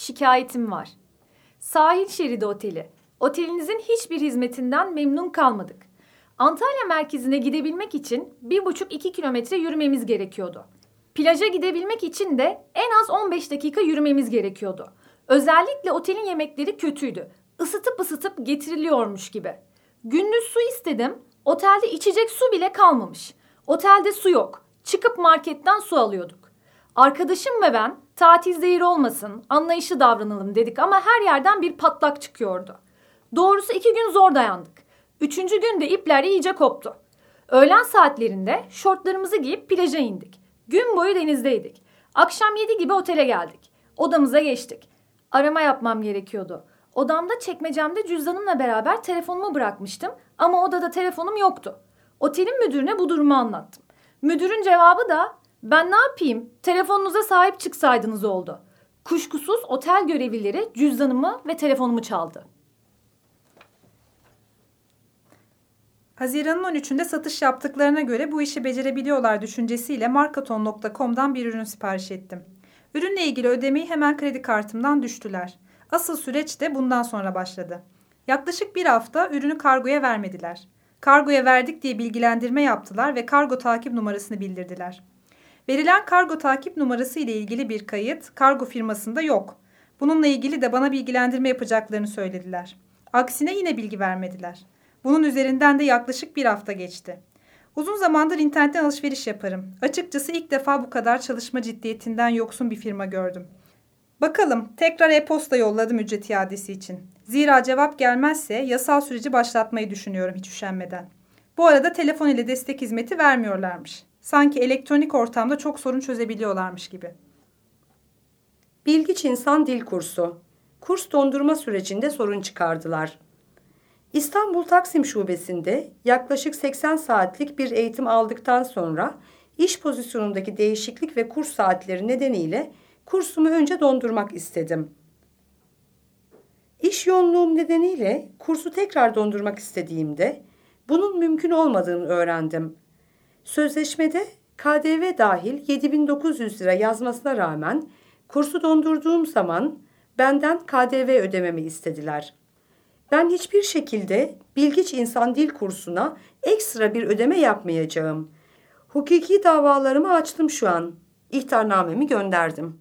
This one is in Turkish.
şikayetim var. Sahil Şeridi Oteli. Otelinizin hiçbir hizmetinden memnun kalmadık. Antalya merkezine gidebilmek için 1,5-2 kilometre yürümemiz gerekiyordu. Plaja gidebilmek için de en az 15 dakika yürümemiz gerekiyordu. Özellikle otelin yemekleri kötüydü. Isıtıp ısıtıp getiriliyormuş gibi. Gündüz su istedim. Otelde içecek su bile kalmamış. Otelde su yok. Çıkıp marketten su alıyorduk. Arkadaşım ve ben tatil zehir olmasın, anlayışlı davranalım dedik ama her yerden bir patlak çıkıyordu. Doğrusu iki gün zor dayandık. Üçüncü günde ipler iyice koptu. Öğlen saatlerinde şortlarımızı giyip plaja indik. Gün boyu denizdeydik. Akşam yedi gibi otele geldik. Odamıza geçtik. Arama yapmam gerekiyordu. Odamda çekmecemde cüzdanımla beraber telefonumu bırakmıştım ama odada telefonum yoktu. Otelin müdürüne bu durumu anlattım. Müdürün cevabı da ben ne yapayım telefonunuza sahip çıksaydınız oldu. Kuşkusuz otel görevlileri cüzdanımı ve telefonumu çaldı. Haziran'ın 13'ünde satış yaptıklarına göre bu işi becerebiliyorlar düşüncesiyle markaton.com'dan bir ürün sipariş ettim. Ürünle ilgili ödemeyi hemen kredi kartımdan düştüler. Asıl süreç de bundan sonra başladı. Yaklaşık bir hafta ürünü kargoya vermediler. Kargoya verdik diye bilgilendirme yaptılar ve kargo takip numarasını bildirdiler. Verilen kargo takip numarası ile ilgili bir kayıt kargo firmasında yok. Bununla ilgili de bana bilgilendirme yapacaklarını söylediler. Aksine yine bilgi vermediler. Bunun üzerinden de yaklaşık bir hafta geçti. Uzun zamandır internetten alışveriş yaparım. Açıkçası ilk defa bu kadar çalışma ciddiyetinden yoksun bir firma gördüm. Bakalım tekrar e-posta yolladım ücret iadesi için. Zira cevap gelmezse yasal süreci başlatmayı düşünüyorum hiç üşenmeden. Bu arada telefon ile destek hizmeti vermiyorlarmış. Sanki elektronik ortamda çok sorun çözebiliyorlarmış gibi. Bilgiç İnsan Dil Kursu. Kurs dondurma sürecinde sorun çıkardılar. İstanbul Taksim Şubesi'nde yaklaşık 80 saatlik bir eğitim aldıktan sonra iş pozisyonundaki değişiklik ve kurs saatleri nedeniyle kursumu önce dondurmak istedim. İş yoğunluğum nedeniyle kursu tekrar dondurmak istediğimde bunun mümkün olmadığını öğrendim. Sözleşmede KDV dahil 7900 lira yazmasına rağmen kursu dondurduğum zaman benden KDV ödememi istediler. Ben hiçbir şekilde Bilgiç İnsan Dil kursuna ekstra bir ödeme yapmayacağım. Hukuki davalarımı açtım şu an. İhtarnamemi gönderdim.